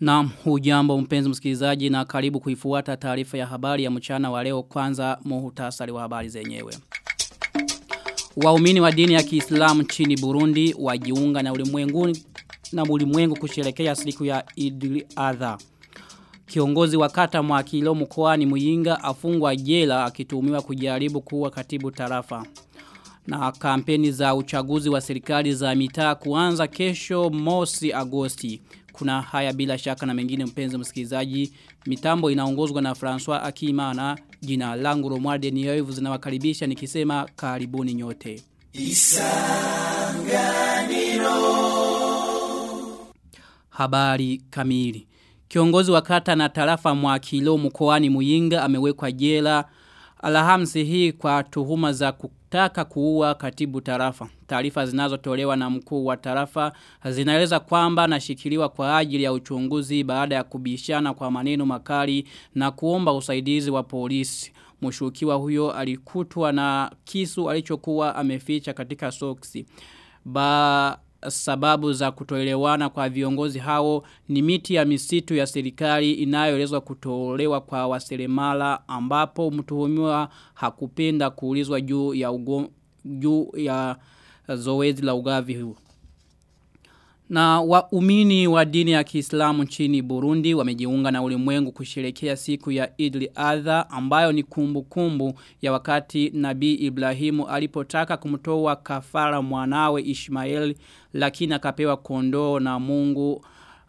Na hujambo mpenzi msikilizaji na karibu kuifuata taarifa ya habari ya mchana wa leo kwanza muhutasari wa habari zenyewe. Waumini wa dini ya Kiislamu nchini Burundi wajiunga na ulimwengu na ulimwengu kusherekea siku ya Idul Adha. Kiongozi wa kata Mwakilo mkoani Muyinga afungwa jela akituhumiwa kujaribu kuwa katibu tarafa. Na kampeni za uchaguzi wa serikali za mitaa kuanza kesho mosi Agosti. Kuna haya bila shaka na mengine mpenzi msikilizaji. Mitambo inaongozwa na François Akimana. Jina langu Romualde Niyoivu zinawakaribisha nikisema karibuni nyote. Isanganiro Habari kamili. Kiongozi wa kata na tarafa mwa kilo mkoani Muyinga amewekwa jela Alhamisi hii kwa tuhuma za kutaka kuua katibu tarafa. Taarifa zinazotolewa na mkuu wa tarafa zinaeleza kwamba anashikiliwa kwa ajili ya uchunguzi baada ya kubishana kwa maneno makali na kuomba usaidizi wa polisi. Mshukiwa huyo alikutwa na kisu alichokuwa ameficha katika soksi. Ba sababu za kutoelewana kwa viongozi hao ni miti ya misitu ya serikali inayoelezwa kutolewa kwa waselemala ambapo mtuhumiwa hakupenda kuulizwa juu ya ugo, juu ya zoezi la ugavi huu. Na waumini wa dini ya Kiislamu nchini Burundi wamejiunga na ulimwengu kusherekea siku ya Idli Adha ambayo ni kumbukumbu kumbu ya wakati Nabii Ibrahimu alipotaka kumtoa kafara mwanawe Ishmael lakini akapewa kondoo na Mungu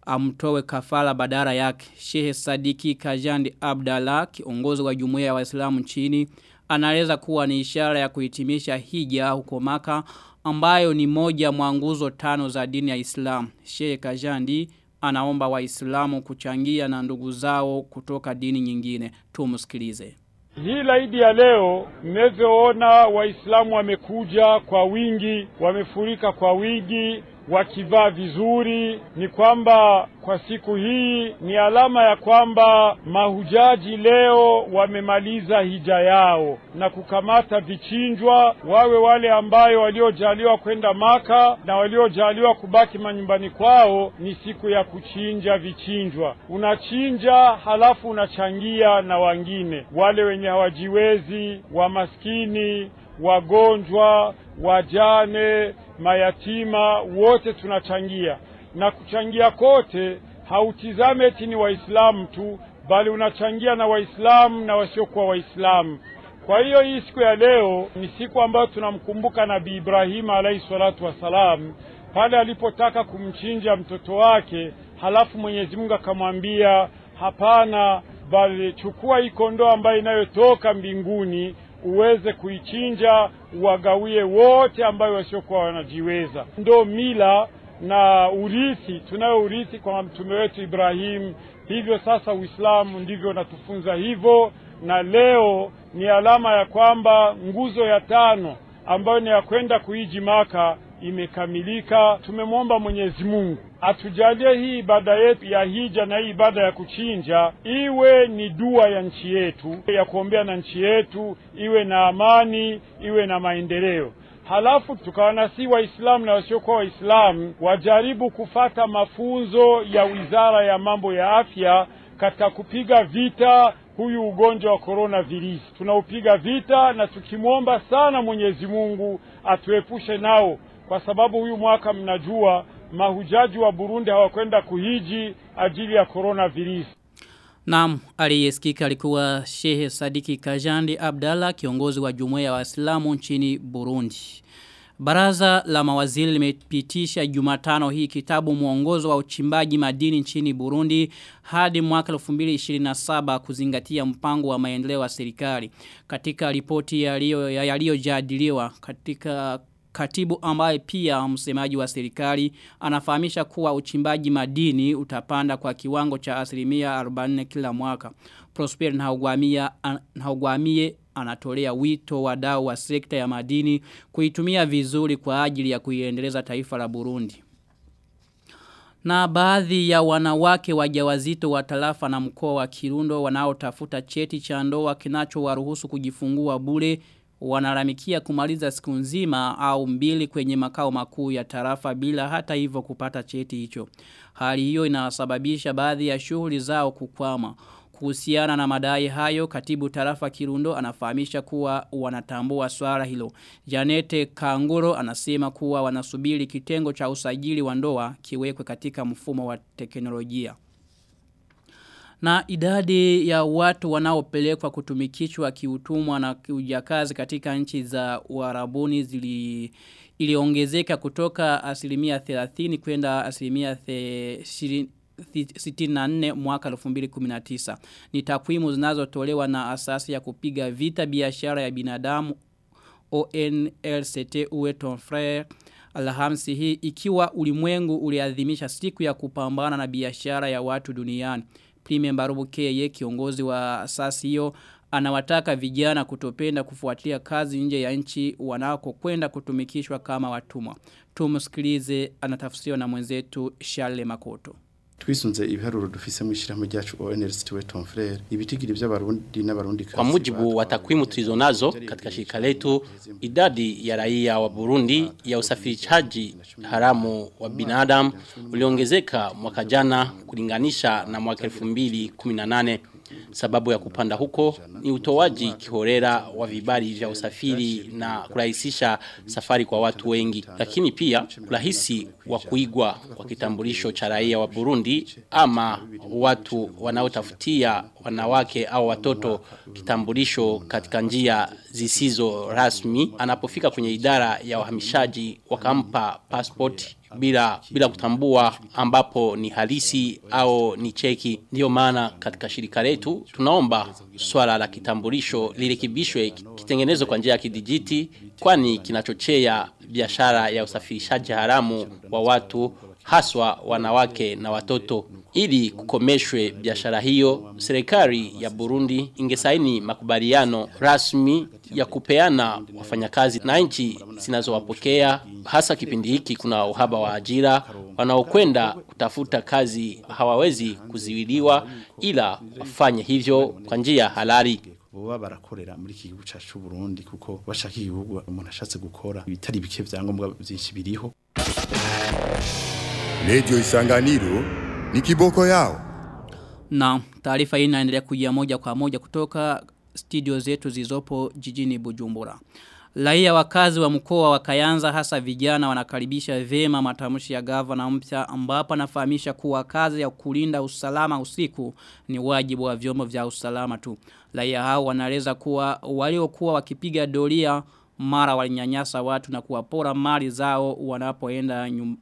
amtoe kafara badala yake. Shehe Sadiki Kajandi Abdallah kiongozi wa jumuiya ya Waislamu nchini anaeleza kuwa ni ishara ya kuhitimisha hija huko Maka ambayo ni moja mwa nguzo tano za dini ya islamu Sheikh Kajandi anaomba waislamu kuchangia na ndugu zao kutoka dini nyingine. Tumsikilize. Hii laidi ya leo mnavyoona waislamu wamekuja kwa wingi, wamefurika kwa wingi, wakivaa vizuri, ni kwamba kwa siku hii ni alama ya kwamba mahujaji leo wamemaliza hija yao na kukamata vichinjwa, wawe wale ambayo waliojaliwa kwenda Maka na waliojaliwa kubaki manyumbani kwao. Ni siku ya kuchinja vichinjwa, unachinja halafu unachangia na wangine wale wenye hawajiwezi, wamaskini, wagonjwa, wajane, mayatima, wote tunachangia. Na kuchangia kote hautizame eti ni waislamu tu bali unachangia na waislamu na wasiokuwa waislamu. Kwa hiyo hii siku ya leo ni siku ambayo tunamkumbuka nabii Ibrahimu alaihi salatu wassalam pale alipotaka kumchinja mtoto wake halafu mwenyezi mungu akamwambia hapana bali chukua hii kondoo ambayo inayotoka mbinguni uweze kuichinja uwagawie wote ambayo wasiokuwa wanajiweza ndo mila na urithi tunayo urithi kwa mtume wetu Ibrahim. Hivyo sasa Uislamu ndivyo unatufunza hivyo, na leo ni alama ya kwamba nguzo ya tano ambayo ni ya kwenda kuiji Maka imekamilika. Tumemwomba Mwenyezi Mungu atujalie hii ibada yetu ya hija na hii ibada ya kuchinja iwe ni dua ya nchi yetu, ya kuombea na nchi yetu iwe na amani, iwe na maendeleo halafu tukawanasi waislamu na wasiokuwa waislamu wajaribu kufata mafunzo ya wizara ya mambo ya afya katika kupiga vita huyu ugonjwa wa korona virusi tunaupiga vita na tukimwomba sana mwenyezi mungu atuepushe nao kwa sababu huyu mwaka mnajua mahujaji wa burundi hawakwenda kuhiji ajili ya corona virusi Naam, aliyesikika alikuwa Shehe Sadiki Kajandi Abdalla kiongozi wa jumuiya ya Waislamu nchini Burundi. Baraza la mawaziri limepitisha Jumatano hii kitabu mwongozo wa uchimbaji madini nchini Burundi hadi mwaka 2027 kuzingatia mpango wa maendeleo wa serikali. Katika ripoti yaliyojadiliwa ya katika Katibu ambaye pia msemaji wa serikali anafahamisha kuwa uchimbaji madini utapanda kwa kiwango cha asilimia 40 kila mwaka. Prosper Nhaugwamie anatolea wito wadau wa sekta ya madini kuitumia vizuri kwa ajili ya kuiendeleza taifa la Burundi. Na baadhi ya wanawake wajawazito wa tarafa na mkoa wa Kirundo wanaotafuta cheti cha ndoa kinachowaruhusu kujifungua bure wanalamikia kumaliza siku nzima au mbili kwenye makao makuu ya tarafa bila hata hivyo kupata cheti hicho. Hali hiyo inasababisha baadhi ya shughuli zao kukwama. Kuhusiana na madai hayo, katibu tarafa Kirundo anafahamisha kuwa wanatambua swala hilo. Janete Kanguro anasema kuwa wanasubiri kitengo cha usajili wa ndoa kiwekwe katika mfumo wa teknolojia. Na idadi ya watu wanaopelekwa kutumikishwa kiutumwa na kiujakazi katika nchi za uarabuni zili iliongezeka kutoka asilimia 30 kwenda asilimia 64 mwaka 2019. Ni takwimu zinazotolewa na asasi ya kupiga vita biashara ya binadamu ONLCT Ueton Frere Alhamisi hii ikiwa ulimwengu uliadhimisha siku ya kupambana na biashara ya watu duniani. Prime Mbarubu Keye kiongozi wa asasi hiyo anawataka vijana kutopenda kufuatia kazi nje ya nchi wanako kwenda kutumikishwa kama watumwa. Tumusikilize anatafsiriwa na mwenzetu Shale Makoto. Twisunze ibiharuro dufise mu ishyirahamwe ryacu ONLCT Weton Frere ibitigiri by'abarundi n'abarundi Kwa mujibu wa takwimu tulizonazo katika shirika letu, idadi ya raia wa Burundi ya usafirishaji haramu wa binadamu uliongezeka mwaka jana kulinganisha na mwaka 2018. Sababu ya kupanda huko ni utoaji kihorera wa vibali vya usafiri na kurahisisha safari kwa watu wengi. Lakini pia urahisi wa kuigwa kwa kitambulisho cha raia wa Burundi ama watu wanaotafutia wanawake au watoto kitambulisho katika njia zisizo rasmi anapofika kwenye idara ya uhamishaji wakampa passport bila bila kutambua ambapo ni halisi au ni cheki. Ndiyo maana katika shirika letu tunaomba swala la kitambulisho lirekebishwe kitengenezwe kwa njia ya kidijiti kwani kinachochea biashara ya usafirishaji haramu wa watu haswa wanawake na watoto. Ili kukomeshwe biashara hiyo, serikali ya Burundi ingesaini makubaliano rasmi ya kupeana wafanyakazi na nchi zinazowapokea. Hasa kipindi hiki kuna uhaba wa ajira wanaokwenda kutafuta kazi hawawezi kuziwiliwa ila wafanye hivyo kwa njia halali. Boba barakorera muri iki gihugu cyacu Burundi kuko bashaka igihugu umuntu ashatse gukora ibitari bike vyangombwa byinshi biriho. Radio Isanganiro ni kiboko yao. Na taarifa hii inaendelea kujia moja kwa moja kutoka studio zetu zizopo jijini Bujumbura. Raia wakazi wa mkoa wa Kayanza hasa vijana wanakaribisha vema matamshi ya gavana mpya ambapo anafahamisha kuwa kazi ya kulinda usalama usiku ni wajibu wa vyombo vya usalama tu. Raia hao wanaeleza kuwa waliokuwa wakipiga doria mara walinyanyasa watu na kuwapora mali zao wanapoenda nyum,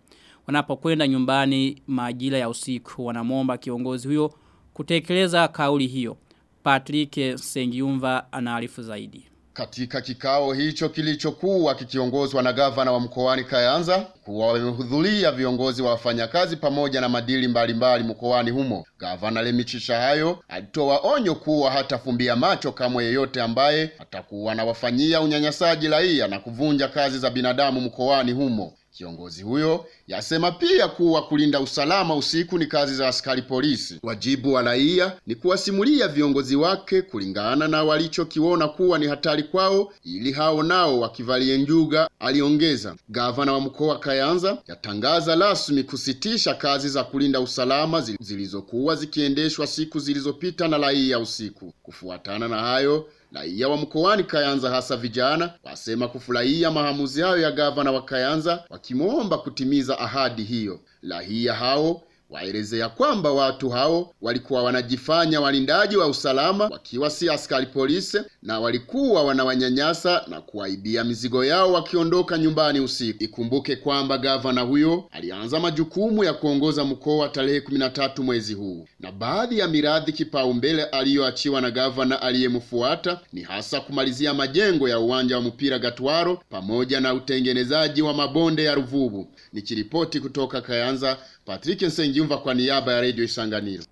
wanapokwenda nyumbani majira ya usiku. Wanamwomba kiongozi huyo kutekeleza kauli hiyo. Patrick Sengiumva anaarifu zaidi. Katika kikao hicho kilichokuwa kikiongozwa na gavana wa mkoani Kayanza, kuwa wamehudhuria viongozi wa wafanyakazi pamoja na madili mbalimbali mkoani humo. Gavana Lemichisha hayo alitoa onyo kuwa hatafumbia macho kamwe yeyote ambaye atakuwa anawafanyia unyanyasaji raia na kuvunja kazi za binadamu mkoani humo. Kiongozi huyo yasema pia kuwa kulinda usalama usiku ni kazi za askari polisi. Wajibu wa raia ni kuwasimulia viongozi wake kulingana na walichokiona kuwa ni hatari kwao, ili hao nao wakivalie njuga, aliongeza. Gavana wa mkoa Kayanza yatangaza rasmi kusitisha kazi za kulinda usalama zilizokuwa zikiendeshwa siku zilizopita na raia usiku. Kufuatana na hayo Raia wa mkoani Kayanza hasa vijana wasema kufurahia maamuzi hayo ya gavana wa Kayanza wakimwomba kutimiza ahadi hiyo. Raia hao waelezea kwamba watu hao walikuwa wanajifanya walindaji wa usalama wakiwa si askari polisi na walikuwa wanawanyanyasa na kuwaibia mizigo yao wakiondoka nyumbani usiku. Ikumbuke kwamba gavana huyo alianza majukumu ya kuongoza mkoa tarehe 13 mwezi huu, na baadhi ya miradi kipaumbele aliyoachiwa na gavana aliyemfuata ni hasa kumalizia majengo ya uwanja wa mpira Gatwaro pamoja na utengenezaji wa mabonde ya Ruvubu. Nikiripoti kutoka Kayanza, Patrick Nsengiumva kwa niaba ya Radio Isanganiro.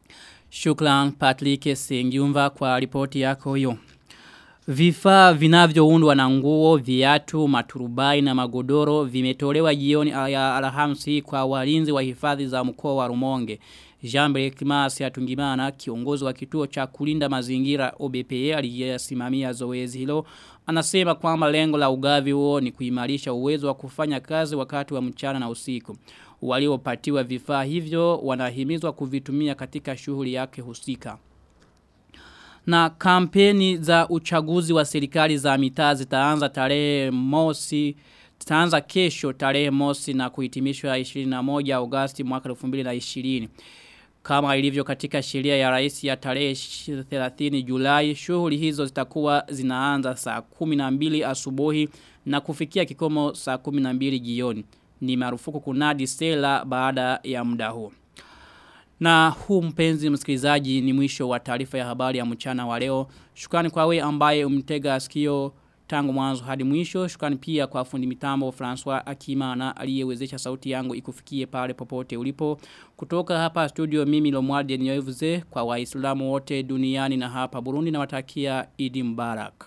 Shukran Patrick Sengiumva kwa ripoti yako hiyo. Vifaa vinavyoundwa na nguo, viatu, maturubai na magodoro vimetolewa jioni ya Alhamisi kwa walinzi wa hifadhi za mkoa wa Rumonge. Jambre Kimas ya Tungimana kiongozi wa kituo cha kulinda mazingira OBPE aliyesimamia zoezi hilo anasema kwamba lengo la ugavi huo ni kuimarisha uwezo wa kufanya kazi wakati wa mchana na usiku. Waliopatiwa vifaa hivyo wanahimizwa kuvitumia katika shughuli yake husika. Na kampeni za uchaguzi wa serikali za mitaa zitaanza tarehe mosi zitaanza kesho tarehe mosi na kuhitimishwa 21 Agosti mwaka 2020. Kama ilivyo katika sheria ya rais ya tarehe 30 Julai, shughuli hizo zitakuwa zinaanza saa 12 asubuhi na kufikia kikomo saa 12 jioni. Ni marufuku kunadi sela baada ya muda huu. Na huu mpenzi msikilizaji ni mwisho wa taarifa ya habari ya mchana wa leo. Shukrani kwa we ambaye umtega sikio tangu mwanzo hadi mwisho. Shukrani pia kwa fundi mitambo François Akimana aliyewezesha sauti yangu ikufikie pale popote ulipo. Kutoka hapa studio mimi Lomwardi Nyoevuze kwa waislamu wote duniani na hapa Burundi na watakia Idi Mbarak.